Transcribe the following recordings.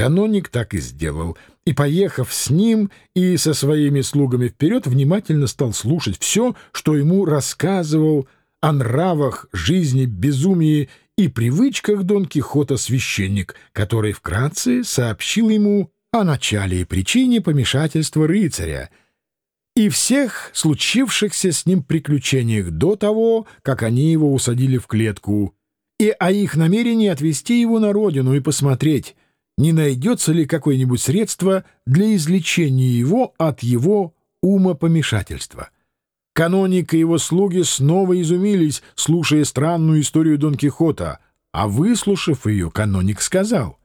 Каноник так и сделал, и, поехав с ним и со своими слугами вперед, внимательно стал слушать все, что ему рассказывал о нравах, жизни, безумии и привычках Дон Кихота священник, который вкратце сообщил ему о начале и причине помешательства рыцаря и всех случившихся с ним приключениях до того, как они его усадили в клетку, и о их намерении отвезти его на родину и посмотреть, не найдется ли какое-нибудь средство для излечения его от его умопомешательства. Каноник и его слуги снова изумились, слушая странную историю Дон Кихота, а выслушав ее, каноник сказал,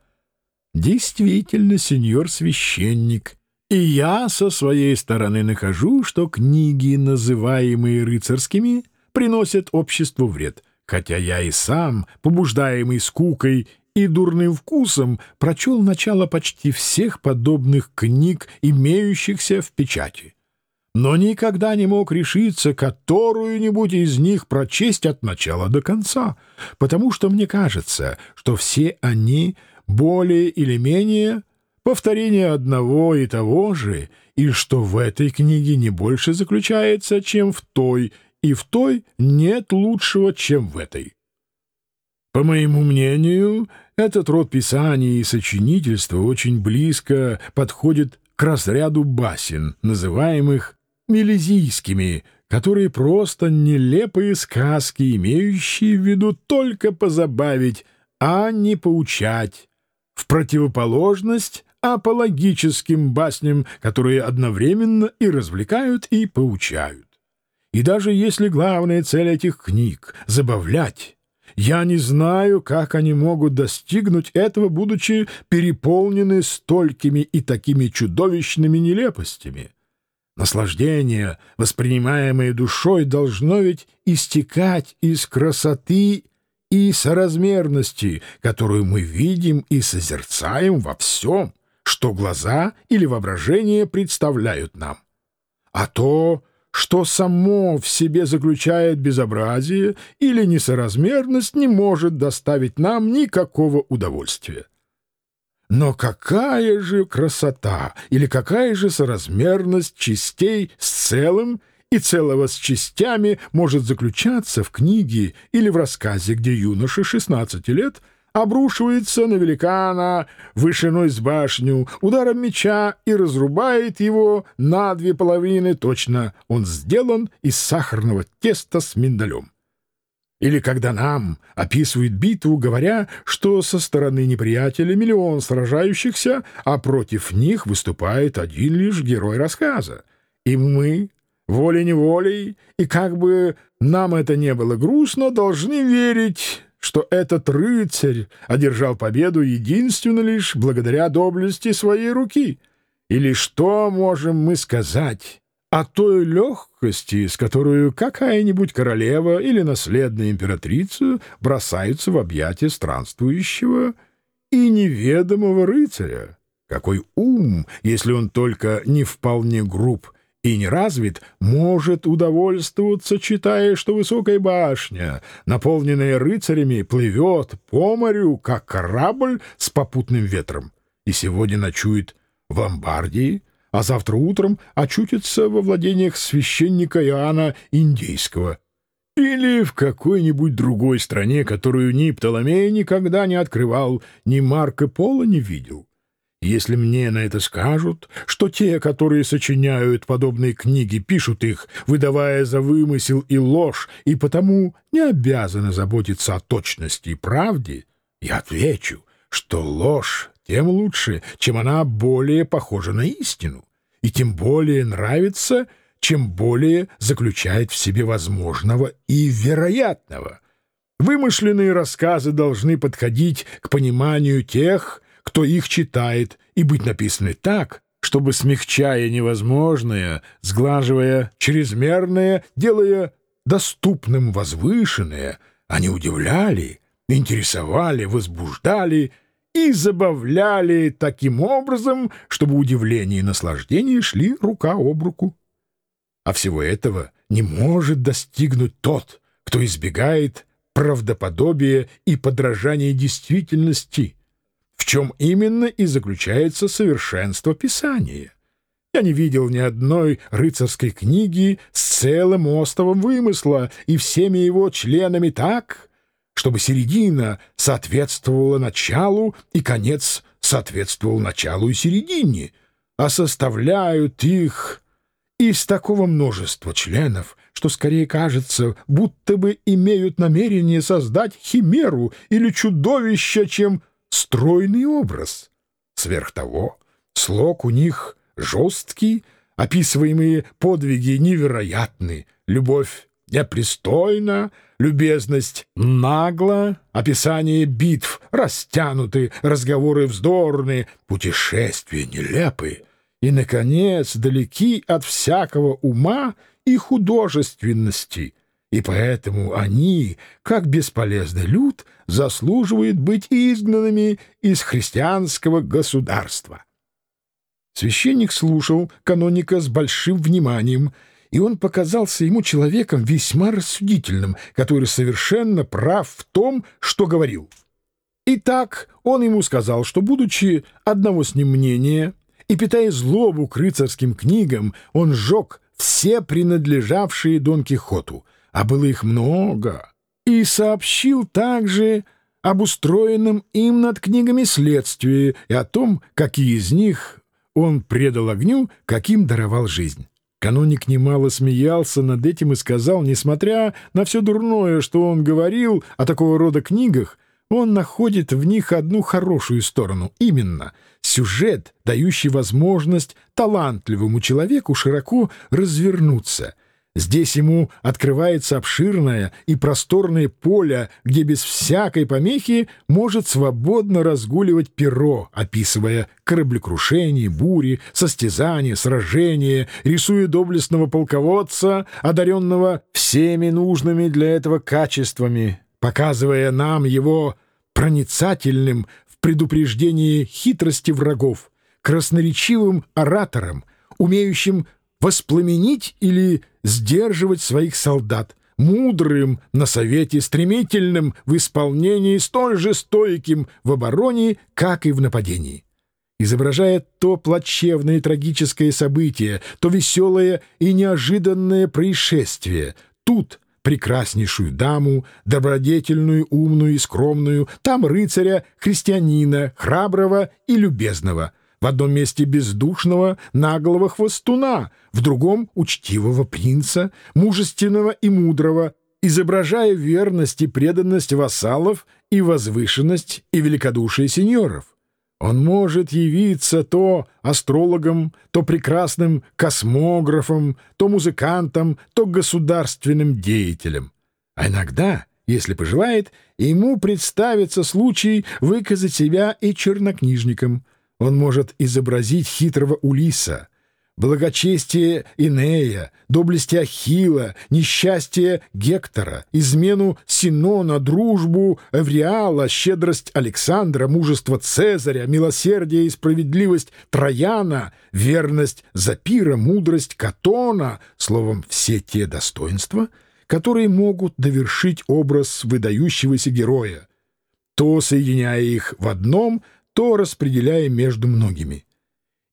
«Действительно, сеньор священник, и я со своей стороны нахожу, что книги, называемые рыцарскими, приносят обществу вред» хотя я и сам, побуждаемый скукой и дурным вкусом, прочел начало почти всех подобных книг, имеющихся в печати. Но никогда не мог решиться которую-нибудь из них прочесть от начала до конца, потому что мне кажется, что все они более или менее повторение одного и того же, и что в этой книге не больше заключается, чем в той, и в той нет лучшего, чем в этой. По моему мнению, этот род писания и сочинительства очень близко подходит к разряду басен, называемых мелизийскими, которые просто нелепые сказки, имеющие в виду только позабавить, а не поучать, в противоположность апологическим басням, которые одновременно и развлекают, и поучают. И даже если главная цель этих книг — забавлять, я не знаю, как они могут достигнуть этого, будучи переполнены столькими и такими чудовищными нелепостями. Наслаждение, воспринимаемое душой, должно ведь истекать из красоты и соразмерности, которую мы видим и созерцаем во всем, что глаза или воображение представляют нам. А то что само в себе заключает безобразие или несоразмерность, не может доставить нам никакого удовольствия. Но какая же красота или какая же соразмерность частей с целым и целого с частями может заключаться в книге или в рассказе, где юноше 16 лет — обрушивается на великана вышиной с башню ударом меча и разрубает его на две половины, точно он сделан из сахарного теста с миндалем. Или когда нам описывают битву, говоря, что со стороны неприятеля миллион сражающихся, а против них выступает один лишь герой рассказа. И мы, волей-неволей, и как бы нам это не было грустно, должны верить что этот рыцарь одержал победу единственно лишь благодаря доблести своей руки? Или что можем мы сказать о той легкости, с которой какая-нибудь королева или наследная императрица бросаются в объятия странствующего и неведомого рыцаря? Какой ум, если он только не вполне груб и не развит, может удовольствоваться, читая, что высокая башня, наполненная рыцарями, плывет по морю, как корабль с попутным ветром, и сегодня ночует в Ломбардии, а завтра утром очутится во владениях священника Иоанна Индейского или в какой-нибудь другой стране, которую ни Птоломей никогда не открывал, ни Марко Поло не видел. Если мне на это скажут, что те, которые сочиняют подобные книги, пишут их, выдавая за вымысел и ложь, и потому не обязаны заботиться о точности и правде, я отвечу, что ложь тем лучше, чем она более похожа на истину, и тем более нравится, чем более заключает в себе возможного и вероятного. Вымышленные рассказы должны подходить к пониманию тех, кто их читает, и быть написаны так, чтобы, смягчая невозможное, сглаживая чрезмерное, делая доступным возвышенное, они удивляли, интересовали, возбуждали и забавляли таким образом, чтобы удивление и наслаждение шли рука об руку. А всего этого не может достигнуть тот, кто избегает правдоподобия и подражания действительности — в чем именно и заключается совершенство Писания. Я не видел ни одной рыцарской книги с целым островом вымысла и всеми его членами так, чтобы середина соответствовала началу и конец соответствовал началу и середине, а составляют их из такого множества членов, что скорее кажется, будто бы имеют намерение создать химеру или чудовище, чем стройный образ. Сверх того, слог у них жесткий, описываемые подвиги невероятны, любовь непристойна, любезность нагло, описание битв растянуты, разговоры вздорны, путешествия нелепы. И, наконец, далеки от всякого ума и художественности, и поэтому они, как бесполезный люд, заслуживают быть изгнанными из христианского государства. Священник слушал каноника с большим вниманием, и он показался ему человеком весьма рассудительным, который совершенно прав в том, что говорил. Итак, он ему сказал, что, будучи одного с ним мнения и питая злобу к рыцарским книгам, он сжег все принадлежавшие Дон Кихоту, а было их много, и сообщил также об устроенном им над книгами следствии и о том, какие из них он предал огню, каким даровал жизнь. Каноник немало смеялся над этим и сказал, несмотря на все дурное, что он говорил о такого рода книгах, он находит в них одну хорошую сторону, именно сюжет, дающий возможность талантливому человеку широко развернуться — Здесь ему открывается обширное и просторное поле, где без всякой помехи может свободно разгуливать перо, описывая кораблекрушение, бури, состязания, сражения, рисуя доблестного полководца, одаренного всеми нужными для этого качествами, показывая нам его проницательным в предупреждении хитрости врагов, красноречивым оратором, умеющим воспламенить или сдерживать своих солдат, мудрым на совете, стремительным в исполнении, столь же стойким в обороне, как и в нападении. Изображая то плачевное и трагическое событие, то веселое и неожиданное происшествие, тут прекраснейшую даму, добродетельную, умную и скромную, там рыцаря, христианина, храброго и любезного — в одном месте бездушного, наглого хвостуна, в другом — учтивого принца, мужественного и мудрого, изображая верность и преданность вассалов и возвышенность и великодушие сеньоров. Он может явиться то астрологом, то прекрасным космографом, то музыкантом, то государственным деятелем. А иногда, если пожелает, ему представится случай выказать себя и чернокнижником — он может изобразить хитрого Улиса, благочестие Инея, доблести Ахила, несчастье Гектора, измену Синона, дружбу Эвриала, щедрость Александра, мужество Цезаря, милосердие и справедливость Трояна, верность Запира, мудрость Катона, словом, все те достоинства, которые могут довершить образ выдающегося героя, то, соединяя их в одном — то распределяя между многими.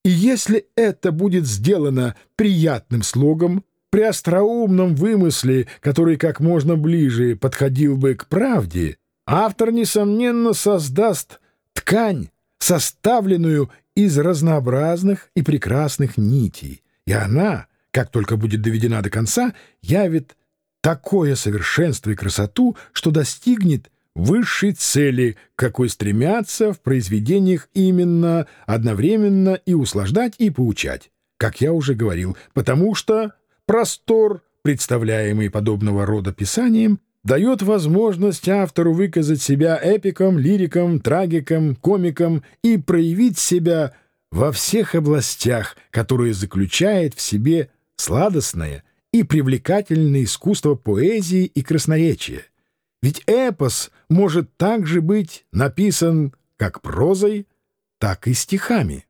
И если это будет сделано приятным слогом, при остроумном вымысле, который как можно ближе подходил бы к правде, автор, несомненно, создаст ткань, составленную из разнообразных и прекрасных нитей, и она, как только будет доведена до конца, явит такое совершенство и красоту, что достигнет высшей цели, какой стремятся в произведениях именно одновременно и услаждать, и поучать, как я уже говорил, потому что простор, представляемый подобного рода писанием, дает возможность автору выказать себя эпиком, лириком, трагиком, комиком и проявить себя во всех областях, которые заключает в себе сладостное и привлекательное искусство поэзии и красноречия. Ведь эпос может также быть написан как прозой, так и стихами.